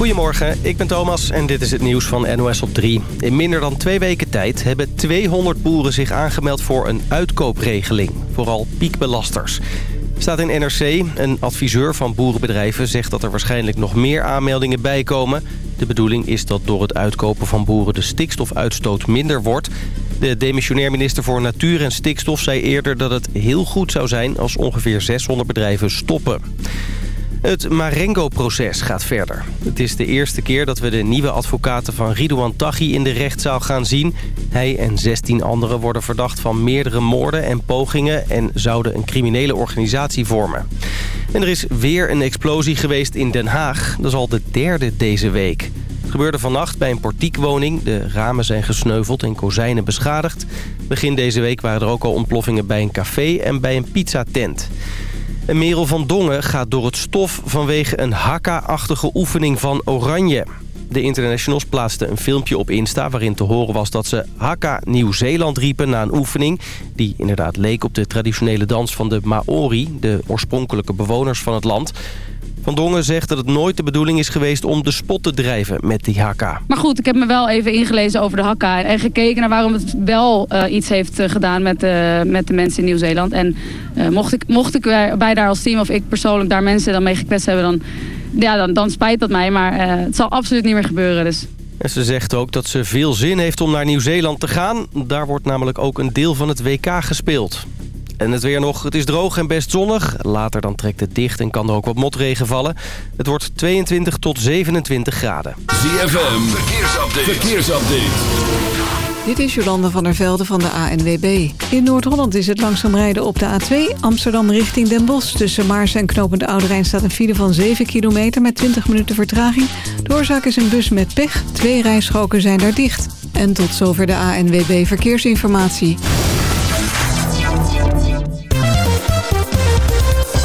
Goedemorgen, ik ben Thomas en dit is het nieuws van NOS op 3. In minder dan twee weken tijd hebben 200 boeren zich aangemeld voor een uitkoopregeling. Vooral piekbelasters. Staat in NRC, een adviseur van boerenbedrijven zegt dat er waarschijnlijk nog meer aanmeldingen bijkomen. De bedoeling is dat door het uitkopen van boeren de stikstofuitstoot minder wordt. De demissionair minister voor Natuur en Stikstof zei eerder dat het heel goed zou zijn als ongeveer 600 bedrijven stoppen. Het Marengo-proces gaat verder. Het is de eerste keer dat we de nieuwe advocaten van Ridouan Taghi in de rechtszaal gaan zien. Hij en 16 anderen worden verdacht van meerdere moorden en pogingen... en zouden een criminele organisatie vormen. En er is weer een explosie geweest in Den Haag. Dat is al de derde deze week. Het gebeurde vannacht bij een portiekwoning. De ramen zijn gesneuveld en kozijnen beschadigd. Begin deze week waren er ook al ontploffingen bij een café en bij een pizzatent. En Merel van Dongen gaat door het stof vanwege een hakka-achtige oefening van Oranje. De internationals plaatsten een filmpje op Insta waarin te horen was dat ze Hakka Nieuw-Zeeland riepen na een oefening... die inderdaad leek op de traditionele dans van de Maori, de oorspronkelijke bewoners van het land... Van Dongen zegt dat het nooit de bedoeling is geweest om de spot te drijven met die hakka. Maar goed, ik heb me wel even ingelezen over de hakka en gekeken naar waarom het wel uh, iets heeft uh, gedaan met, uh, met de mensen in Nieuw-Zeeland. En mocht, ik, mocht ik bij daar als team of ik persoonlijk daar mensen dan mee gekwetst hebben, dan, ja, dan, dan spijt dat mij. Maar het zal absoluut niet meer gebeuren. Dus. En ze zegt ook dat ze veel zin heeft om naar Nieuw-Zeeland te gaan. Daar wordt namelijk ook een deel van het WK gespeeld. En het weer nog, het is droog en best zonnig. Later dan trekt het dicht en kan er ook wat motregen vallen. Het wordt 22 tot 27 graden. ZFM, verkeersupdate. verkeersupdate. Dit is Jolanda van der Velde van de ANWB. In Noord-Holland is het langzaam rijden op de A2 Amsterdam richting Den Bosch. Tussen Maars en Knopend Oude Rijn staat een file van 7 kilometer met 20 minuten vertraging. De oorzaak is een bus met pech. Twee rijstroken zijn daar dicht. En tot zover de ANWB Verkeersinformatie.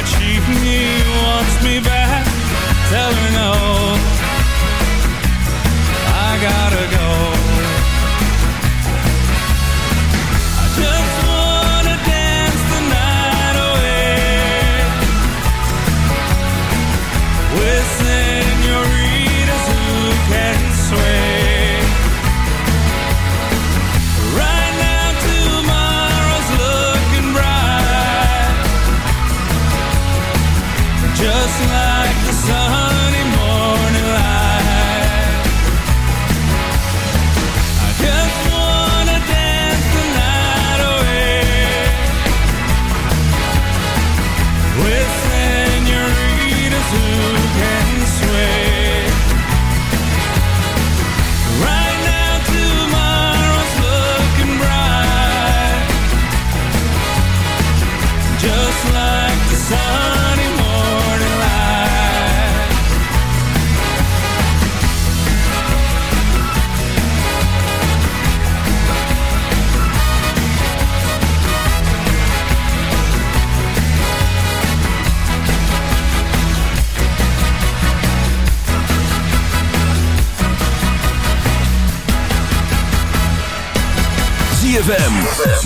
that she wants me back, tell her no. I gotta go.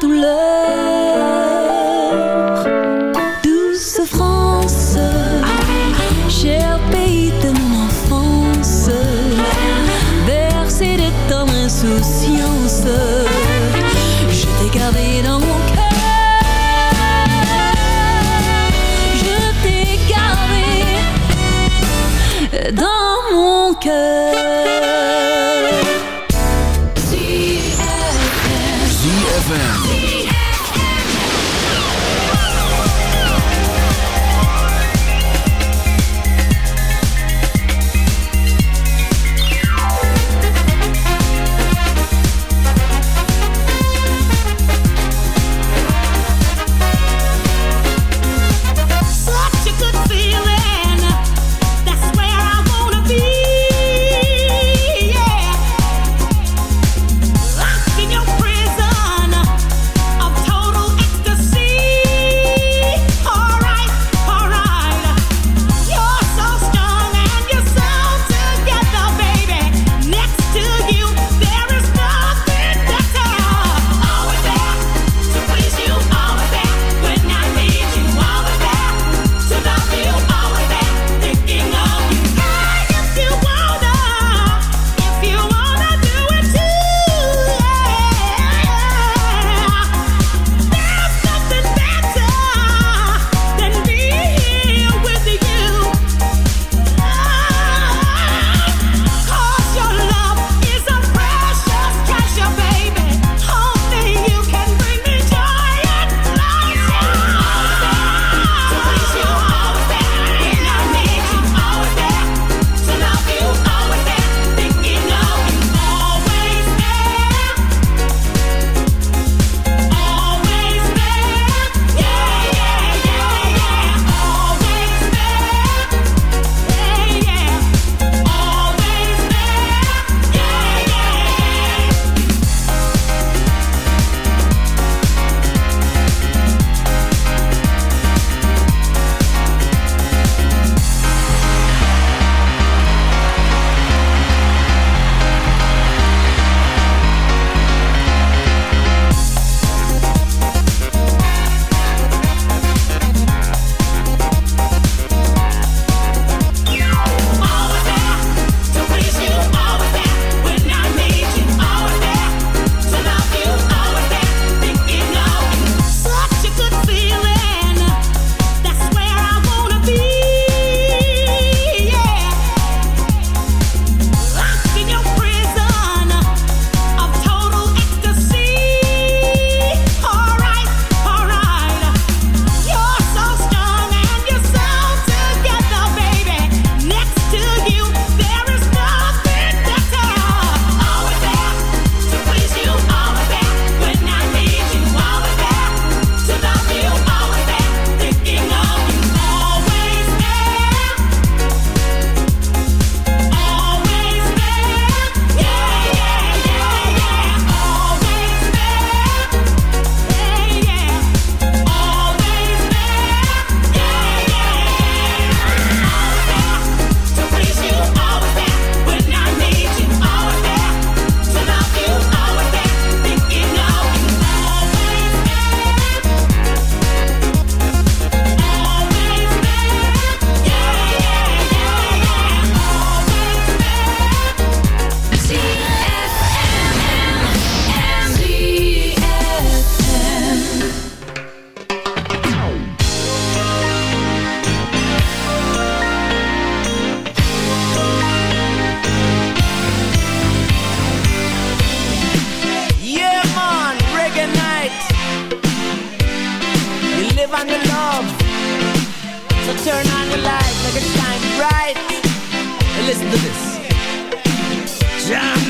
douleur. Douce France, cher pays de mon enfance, versé de ton insouciance, je t'ai gardé dans mon cœur. Je t'ai gardé dans mon cœur. Turn on the lights, like it's time bright. And listen to this. Jump.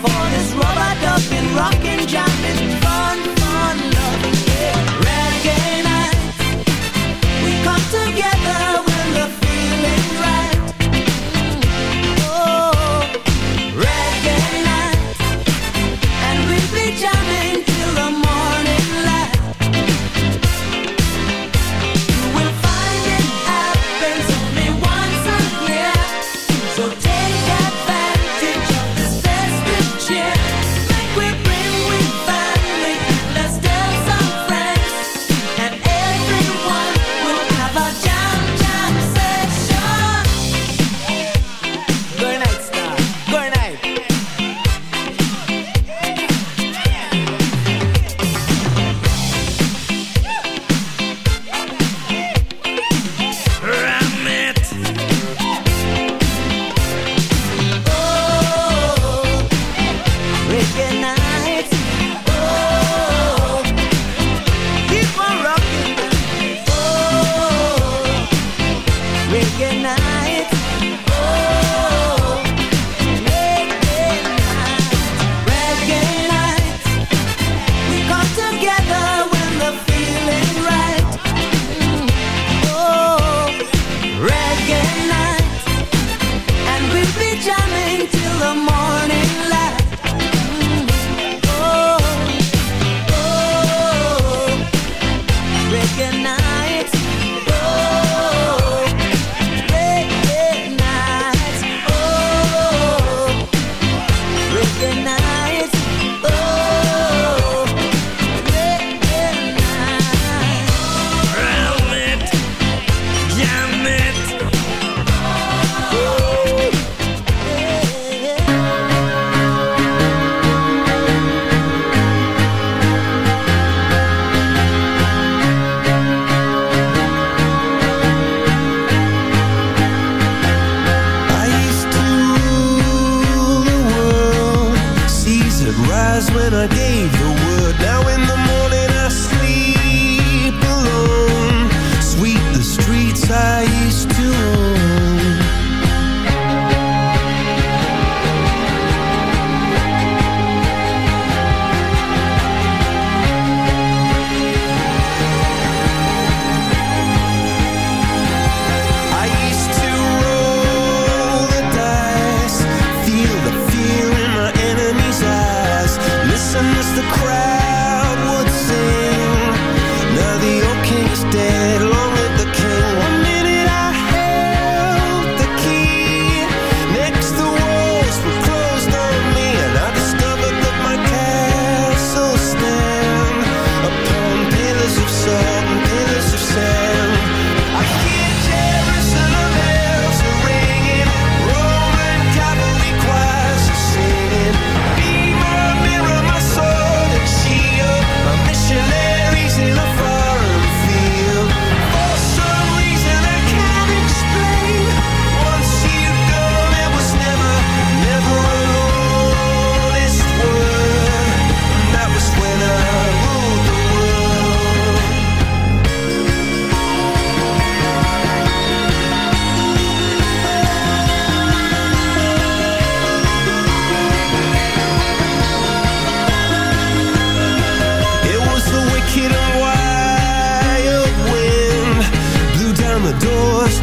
for this rubber ducking, rockin' jumping.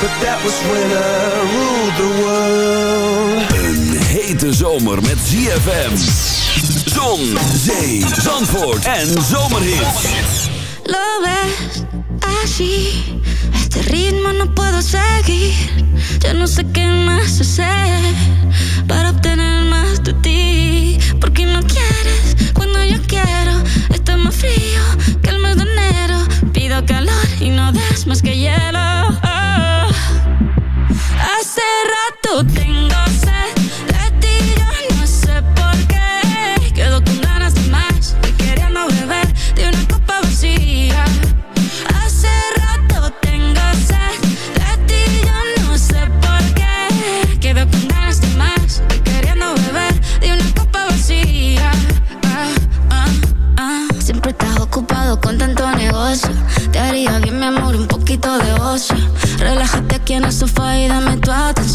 but that was when I ruled the world. Een hete zomer met ZFM. Zon, zee, zandvoort en zomerhit. Lo ves así, este ritmo no puedo seguir. Ya no sé qué más hacer para obtener más de ti. Porque no quieres cuando yo quiero. Estoy más frío que el mes de enero. Pido calor y no das más que hielo. Hace rato tengo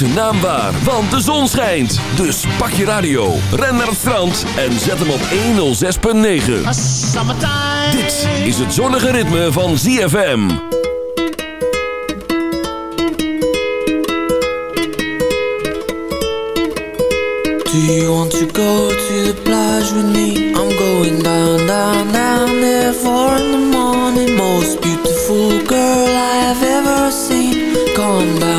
zijn naam waar, want de zon schijnt. Dus pak je radio, ren naar het strand en zet hem op 106.9. Dit is het zonnige ritme van ZFM. Do you want to go to the plage with me? I'm going down, down, down there for the morning. Most beautiful girl I have ever seen. Come.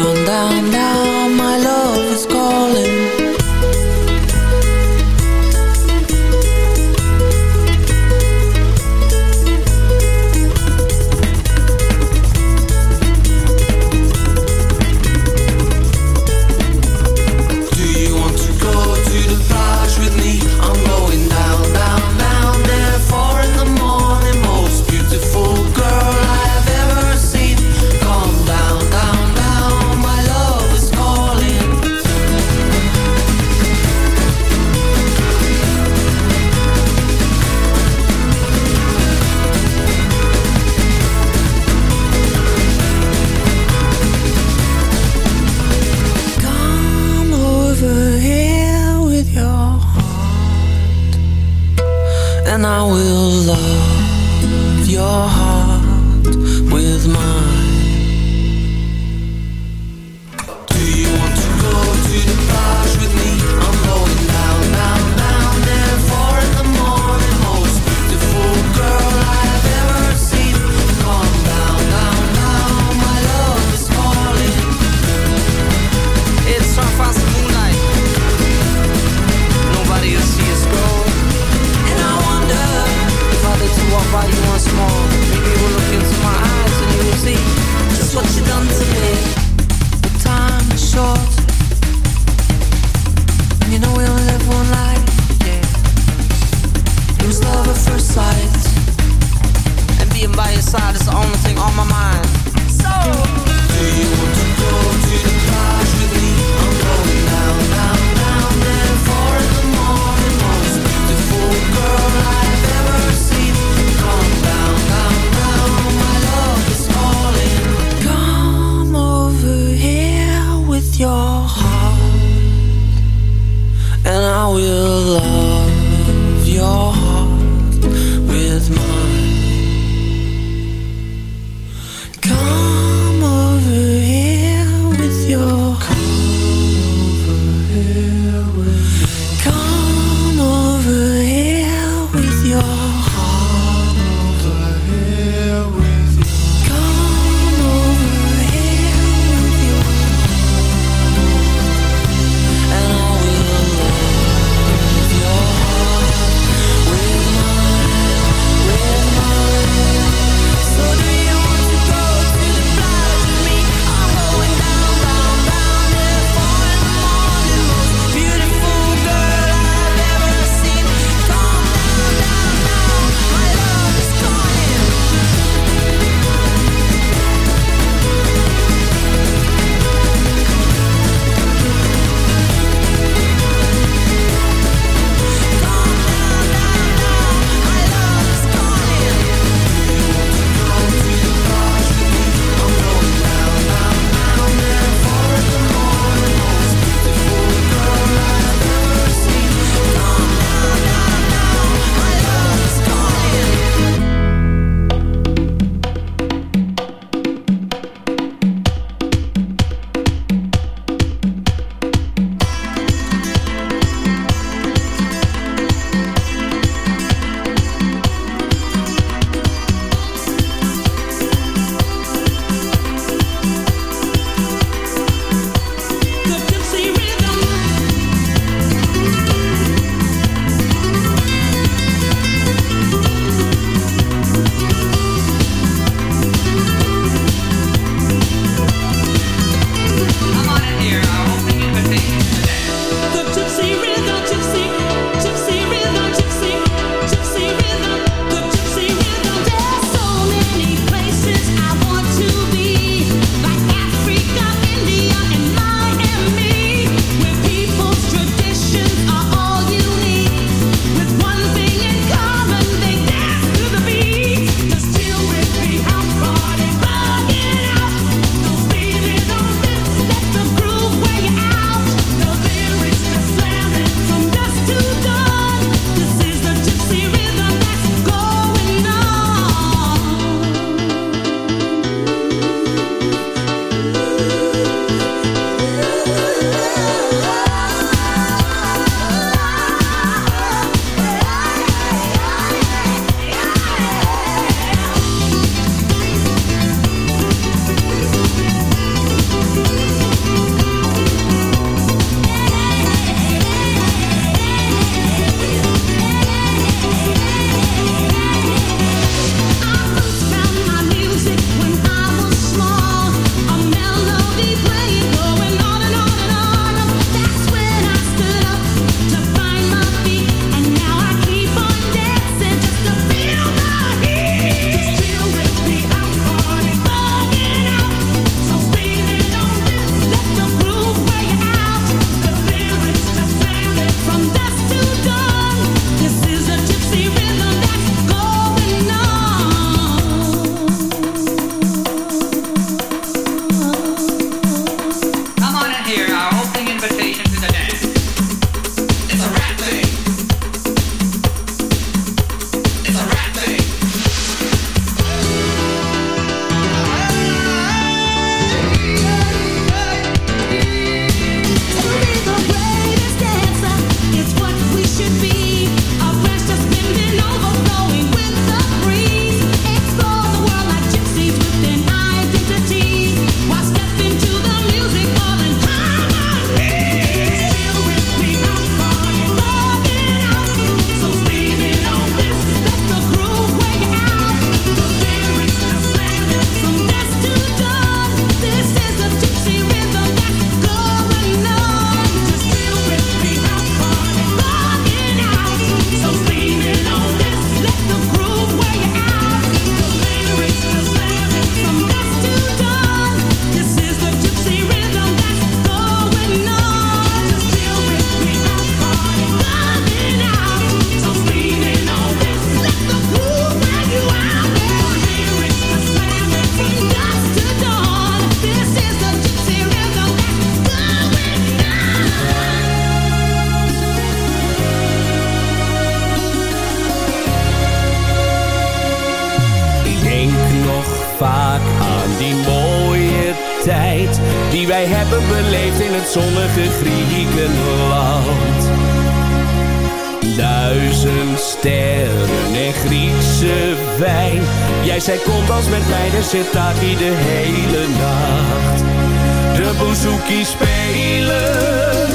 Suzuki spelen.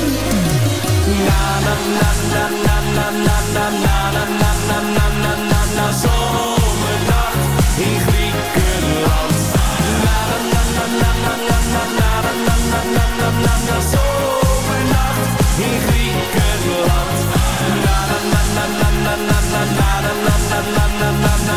Na na na na na na na na na na na na na na na na zomernacht in Griekenland. Na na na na na na na na na na na na na na na zomernacht in Griekenland. Na na na na na na na na na na na na na na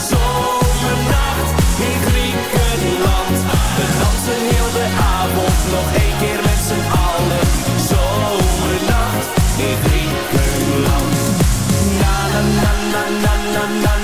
zomernacht in Griekenland. We dansen heel de avond nog één keer met z'n allen. Zomernacht in Griekenland. Na na na na na na na.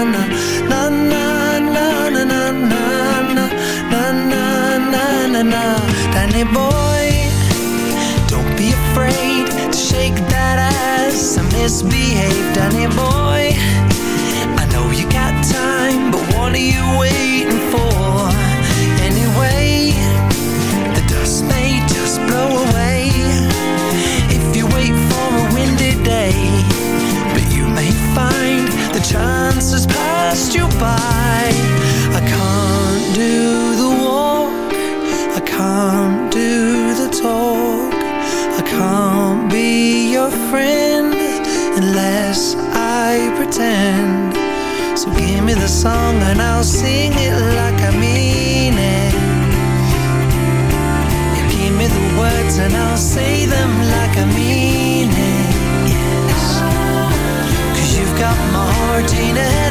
Danny boy, don't be afraid to shake that ass and misbehave, Danny boy. I know you got time, but what are you waiting for? Anyway, the dust may just blow away if you wait for a windy day. But you may find the chance has passed you by. I can't do I can't do the talk, I can't be your friend unless I pretend. So give me the song and I'll sing it like I mean it. You give me the words and I'll say them like I mean it. Yes. Cause you've got my heart in a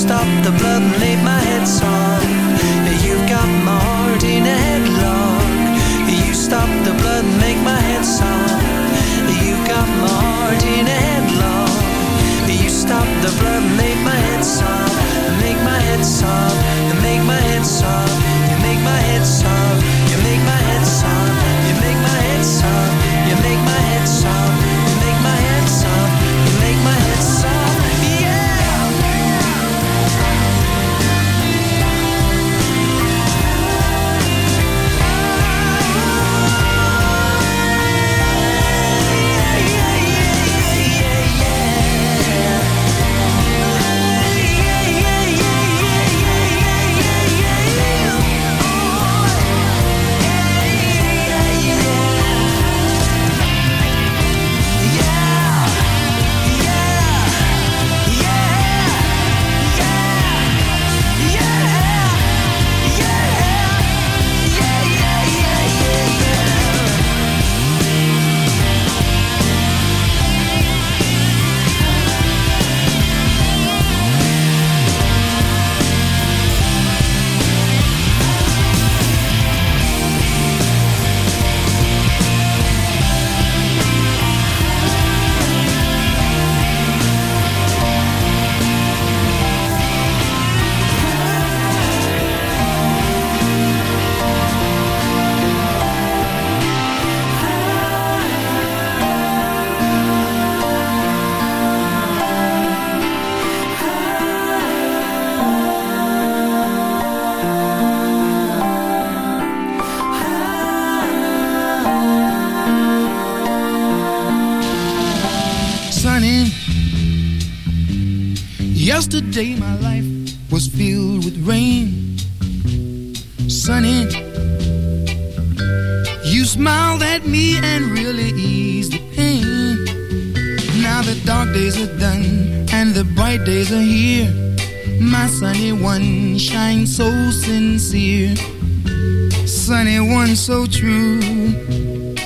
Stopped the blood and made my head soft. You've got my heart in a headlock. You stopped the blood and make my head soft. You've got my heart in a headlock. You stopped the blood and make my head soft. Make my head soft. Make my head soft.